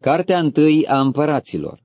Cartea întâi a împăraților.